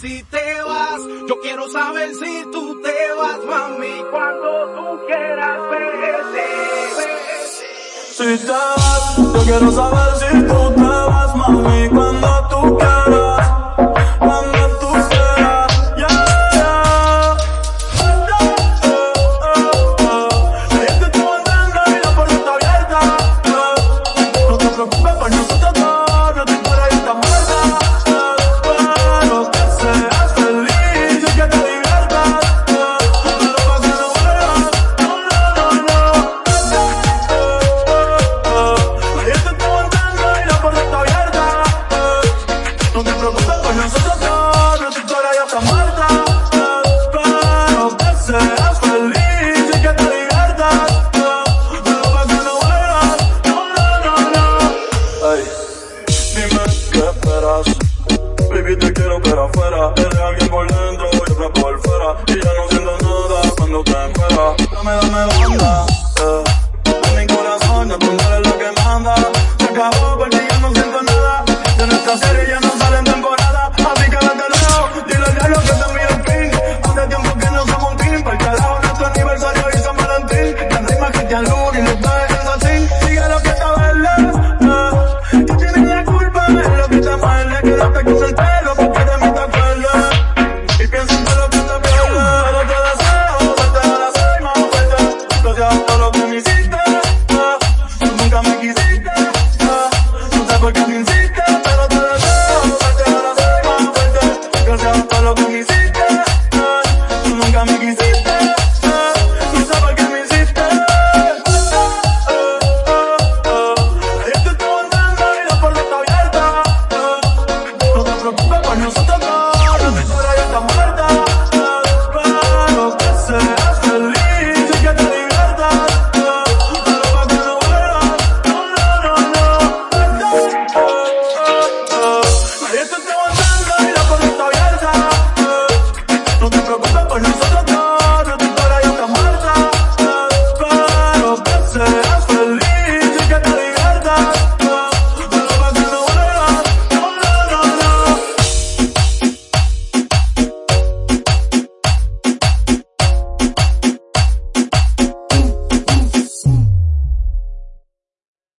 si te vas. Yo quiero saber si tú te vas, mami, cuando tú quieras verte. Si te vas, yo quiero saber si tú espera afuera. Eres alguien por dentro y otra por fuera. Y ya no siento nada cuando te espera. Dame, dame banda. Eh. En mi corazón ya tú eres la que manda. Se acabó porque ya no siento nada. De nuestra serie ya no no, no me muerta.